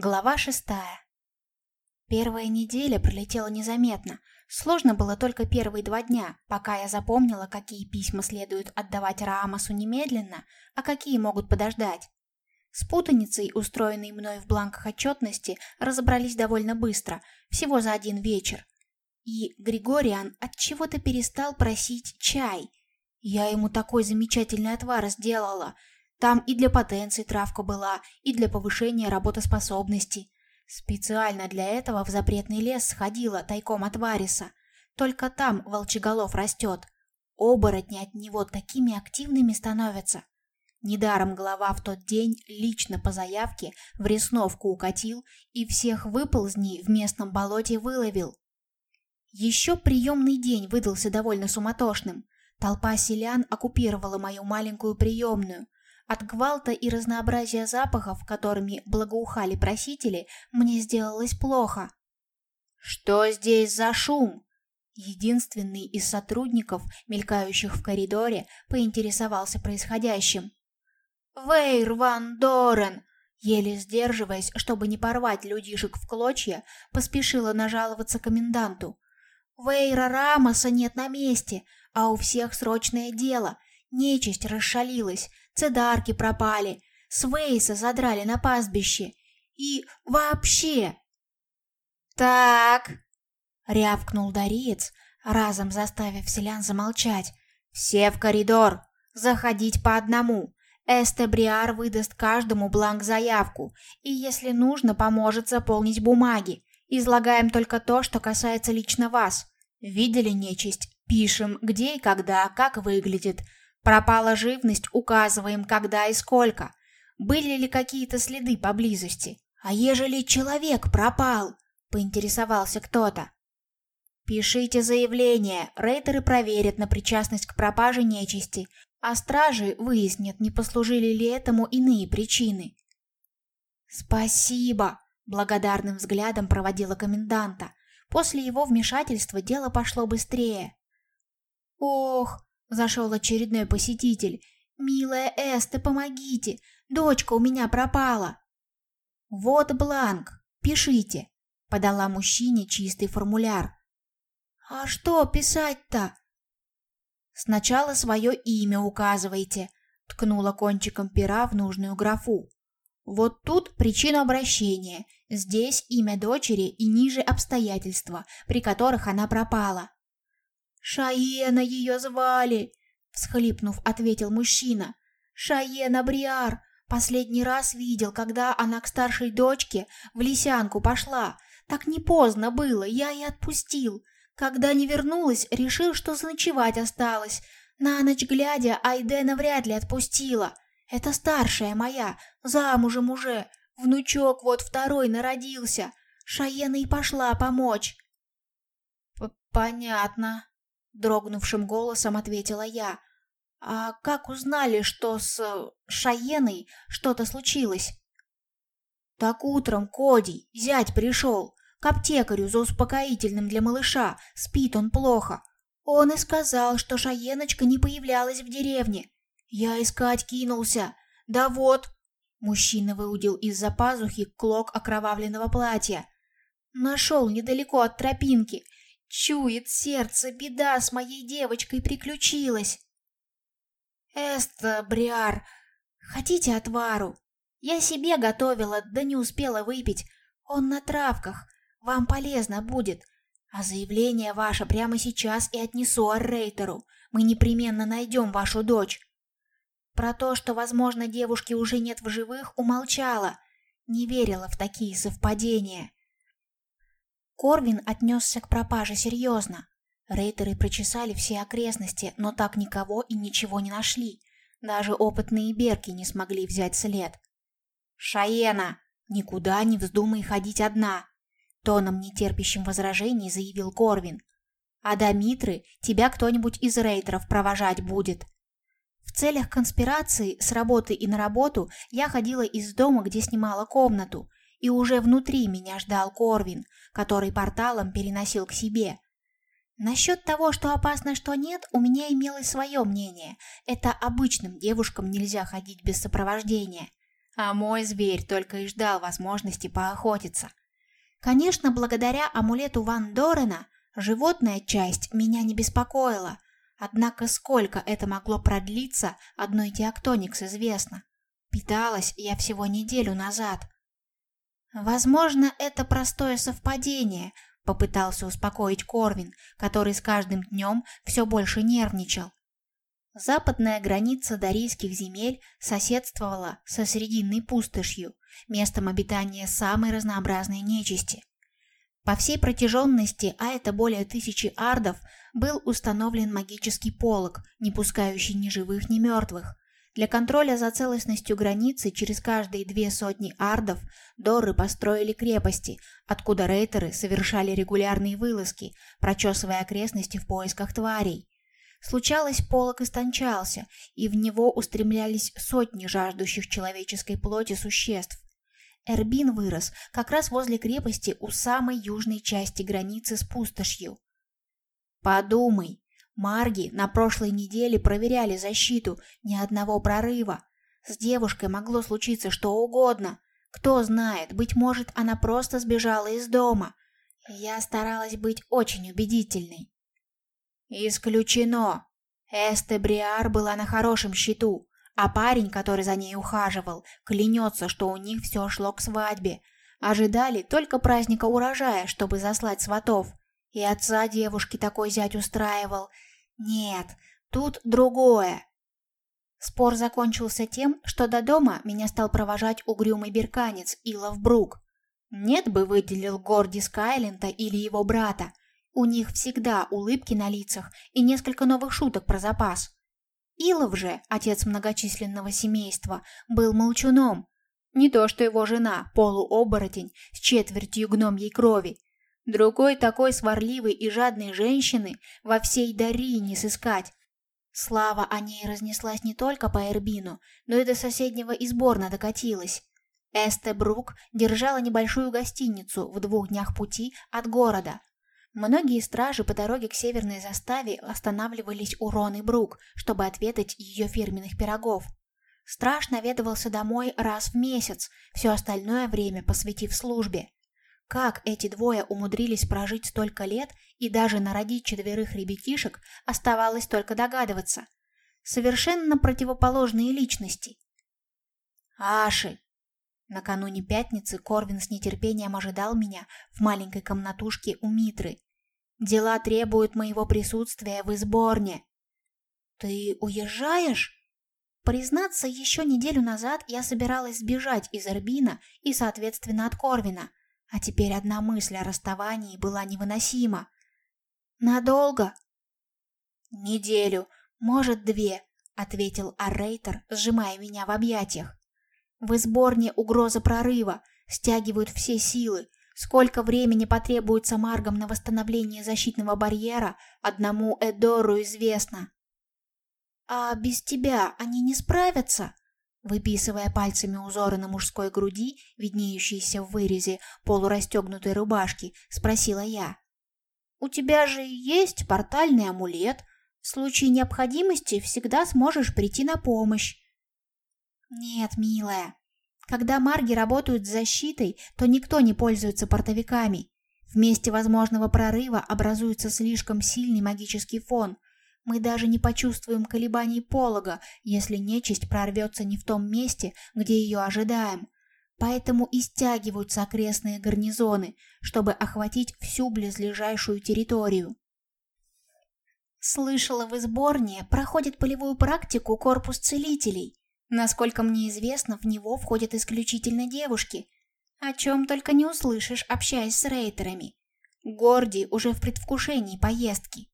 Глава шестая. Первая неделя пролетела незаметно. Сложно было только первые два дня, пока я запомнила, какие письма следует отдавать Раамасу немедленно, а какие могут подождать. С путаницей, устроенной мной в бланках отчетности, разобрались довольно быстро, всего за один вечер. И Григориан от чего то перестал просить чай. Я ему такой замечательный отвар сделала – там и для потенции травка была, и для повышения работоспособности. Специально для этого в запретный лес сходила тайком от Вариса. Только там волчеголов растет. Оборотни от него такими активными становятся. Недаром глава в тот день лично по заявке в Ресновку укатил и всех выползней в местном болоте выловил. Еще приемный день выдался довольно суматошным. Толпа селян оккупировала мою маленькую приемную – от гвалта и разнообразия запахов, которыми благоухали просители, мне сделалось плохо. «Что здесь за шум?» Единственный из сотрудников, мелькающих в коридоре, поинтересовался происходящим. «Вейр Ван Дорен!» Еле сдерживаясь, чтобы не порвать людишек в клочья, поспешила нажаловаться коменданту. «Вейра Рамоса нет на месте, а у всех срочное дело. Нечисть расшалилась, цедарки пропали, свейса задрали на пастбище. И вообще... «Так!» — рявкнул Дариец, разом заставив селян замолчать. «Все в коридор! Заходить по одному! Эстебриар выдаст каждому бланк-заявку, и, если нужно, поможет заполнить бумаги. Излагаем только то, что касается лично вас. Видели нечисть? Пишем, где и когда, как выглядит, Пропала живность, указываем, когда и сколько. Были ли какие-то следы поблизости? А ежели человек пропал? Поинтересовался кто-то. Пишите заявление, рейтеры проверят на причастность к пропаже нечисти, а стражи выяснят, не послужили ли этому иные причины. Спасибо, благодарным взглядом проводила коменданта. После его вмешательства дело пошло быстрее. Ох, Зашел очередной посетитель. «Милая Эста, помогите! Дочка у меня пропала!» «Вот бланк, пишите», — подала мужчине чистый формуляр. «А что писать-то?» «Сначала свое имя указывайте», — ткнула кончиком пера в нужную графу. «Вот тут причина обращения, здесь имя дочери и ниже обстоятельства, при которых она пропала». «Шаена ее звали!» — всхлипнув, ответил мужчина. «Шаена Бриар! Последний раз видел, когда она к старшей дочке в лисянку пошла. Так не поздно было, я и отпустил. Когда не вернулась, решил, что заночевать осталось. На ночь глядя, Айдена вряд ли отпустила. Это старшая моя, замужем уже. Внучок вот второй народился. Шаена и пошла помочь». «Понятно», дрогнувшим голосом ответила я. А как узнали, что с Шаеной что-то случилось? Так утром Коди, зять пришел, к аптекарю за успокоительным для малыша, спит он плохо. Он и сказал, что Шаеночка не появлялась в деревне. Я искать кинулся. Да вот. Мужчина выудил из-за пазухи клок окровавленного платья. Нашел недалеко от тропинки Чует сердце, беда с моей девочкой приключилась. Эста, Бриар, хотите отвару? Я себе готовила, да не успела выпить. Он на травках, вам полезно будет. А заявление ваше прямо сейчас и отнесу Аррейтеру. Мы непременно найдем вашу дочь. Про то, что, возможно, девушки уже нет в живых, умолчала. Не верила в такие совпадения. Корвин отнесся к пропаже серьезно. Рейтеры прочесали все окрестности, но так никого и ничего не нашли. Даже опытные берки не смогли взять след. «Шаена, никуда не вздумай ходить одна!» Тоном нетерпящим возражений заявил Корвин. «А до Митры тебя кто-нибудь из рейтеров провожать будет». В целях конспирации с работы и на работу я ходила из дома, где снимала комнату, и уже внутри меня ждал Корвин, который порталом переносил к себе. Насчет того, что опасно, что нет, у меня имелось свое мнение. Это обычным девушкам нельзя ходить без сопровождения. А мой зверь только и ждал возможности поохотиться. Конечно, благодаря амулету Ван Дорена животная часть меня не беспокоила, однако сколько это могло продлиться, одной Теоктоникс известно. Питалась я всего неделю назад. Возможно, это простое совпадение, попытался успокоить Корвин, который с каждым днем все больше нервничал. Западная граница Дарийских земель соседствовала со Срединной пустошью, местом обитания самой разнообразной нечисти. По всей протяженности, а это более тысячи ардов, был установлен магический полог, не пускающий ни живых, ни мертвых. Для контроля за целостностью границы через каждые две сотни ардов Доры построили крепости, откуда рейтеры совершали регулярные вылазки, прочесывая окрестности в поисках тварей. Случалось, полог истончался, и в него устремлялись сотни жаждущих человеческой плоти существ. Эрбин вырос как раз возле крепости у самой южной части границы с пустошью. Подумай, Марги на прошлой неделе проверяли защиту, ни одного прорыва. С девушкой могло случиться что угодно. Кто знает, быть может, она просто сбежала из дома. Я старалась быть очень убедительной. Исключено. Эсте Бриар была на хорошем счету, а парень, который за ней ухаживал, клянется, что у них все шло к свадьбе. Ожидали только праздника урожая, чтобы заслать сватов. И отца девушки такой зять устраивал. Нет, тут другое. Спор закончился тем, что до дома меня стал провожать угрюмый берканец Илов Брук. Нет бы выделил Горди Скайленда или его брата, у них всегда улыбки на лицах и несколько новых шуток про запас. Илов же, отец многочисленного семейства, был молчуном. Не то что его жена, полуоборотень, с четвертью гномьей крови. Другой такой сварливой и жадной женщины во всей Дарии не сыскать. Слава о ней разнеслась не только по Эрбину, но и до соседнего изборна докатилась. Эсте Брук держала небольшую гостиницу в двух днях пути от города, Многие стражи по дороге к северной заставе останавливались у Роны Брук, чтобы отведать ее фирменных пирогов. Страж наведывался домой раз в месяц, все остальное время посвятив службе. Как эти двое умудрились прожить столько лет и даже народить четверых ребятишек, оставалось только догадываться. Совершенно противоположные личности. «Аши!» Накануне пятницы Корвин с нетерпением ожидал меня в маленькой комнатушке у Митры. Дела требуют моего присутствия в изборне. Ты уезжаешь? Признаться, еще неделю назад я собиралась сбежать из Эрбина и, соответственно, от Корвина, а теперь одна мысль о расставании была невыносима. Надолго? Неделю, может, две, ответил Аррейтер, сжимая меня в объятиях. В изборне угроза прорыва, стягивают все силы. Сколько времени потребуется Маргам на восстановление защитного барьера, одному Эдору известно. «А без тебя они не справятся?» Выписывая пальцами узоры на мужской груди, виднеющиеся в вырезе полурастегнутой рубашки, спросила я. «У тебя же есть портальный амулет. В случае необходимости всегда сможешь прийти на помощь. Нет, милая. Когда марги работают с защитой, то никто не пользуется портовиками. В месте возможного прорыва образуется слишком сильный магический фон. Мы даже не почувствуем колебаний полога, если нечисть прорвется не в том месте, где ее ожидаем. Поэтому и стягиваются окрестные гарнизоны, чтобы охватить всю близлежащую территорию. Слышала, в Изборне проходит полевую практику корпус целителей. Насколько мне известно, в него входят исключительно девушки. О чем только не услышишь, общаясь с рейтерами. Горди уже в предвкушении поездки.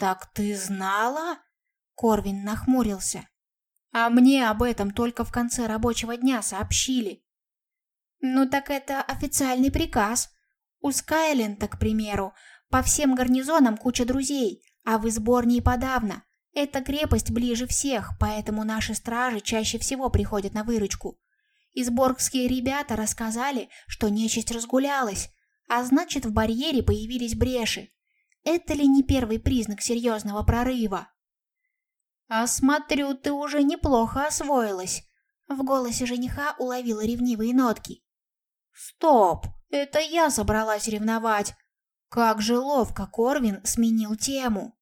«Так ты знала?» Корвин нахмурился. «А мне об этом только в конце рабочего дня сообщили». «Ну так это официальный приказ. У Скайленда, к примеру, по всем гарнизонам куча друзей, а в Изборне и подавно. Эта крепость ближе всех, поэтому наши стражи чаще всего приходят на выручку. Изборгские ребята рассказали, что нечисть разгулялась, а значит в барьере появились бреши. Это ли не первый признак серьезного прорыва? А смотрю, ты уже неплохо освоилась. В голосе жениха уловила ревнивые нотки. Стоп, это я собралась ревновать. Как же ловко Корвин сменил тему.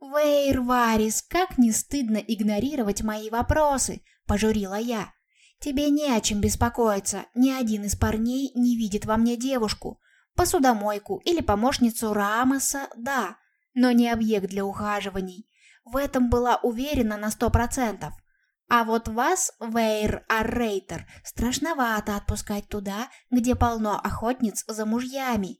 «Вейр Варис, как не стыдно игнорировать мои вопросы!» – пожурила я. «Тебе не о чем беспокоиться, ни один из парней не видит во мне девушку. Посудомойку или помощницу Рамоса – да, но не объект для ухаживаний. В этом была уверена на сто процентов. А вот вас, Вейр Аррейтер, страшновато отпускать туда, где полно охотниц за мужьями.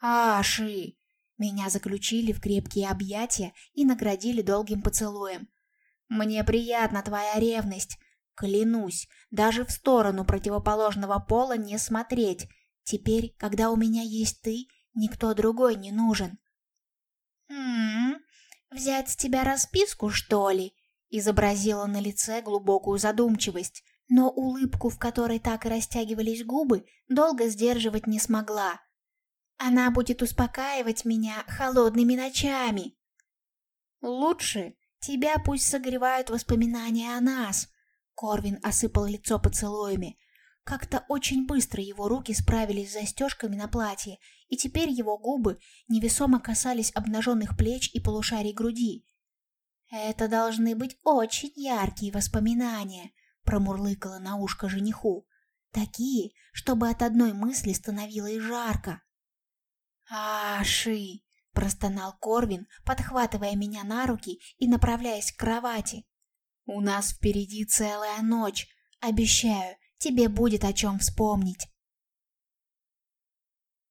Аши! Меня заключили в крепкие объятия и наградили долгим поцелуем. Мне приятна твоя ревность. Клянусь, даже в сторону противоположного пола не смотреть. Теперь, когда у меня есть ты, никто другой не нужен. «М-м, взять с тебя расписку, что ли?» Изобразила на лице глубокую задумчивость, но улыбку, в которой так и растягивались губы, долго сдерживать не смогла. Она будет успокаивать меня холодными ночами. Лучше тебя пусть согревают воспоминания о нас. Корвин осыпал лицо поцелуями. Как-то очень быстро его руки справились с застежками на платье, и теперь его губы невесомо касались обнаженных плеч и полушарий груди. «Это должны быть очень яркие воспоминания», — промурлыкала на ушко жениху. «Такие, чтобы от одной мысли становилось жарко». «Аши!» — простонал Корвин, подхватывая меня на руки и направляясь к кровати. «У нас впереди целая ночь. Обещаю, тебе будет о чем вспомнить».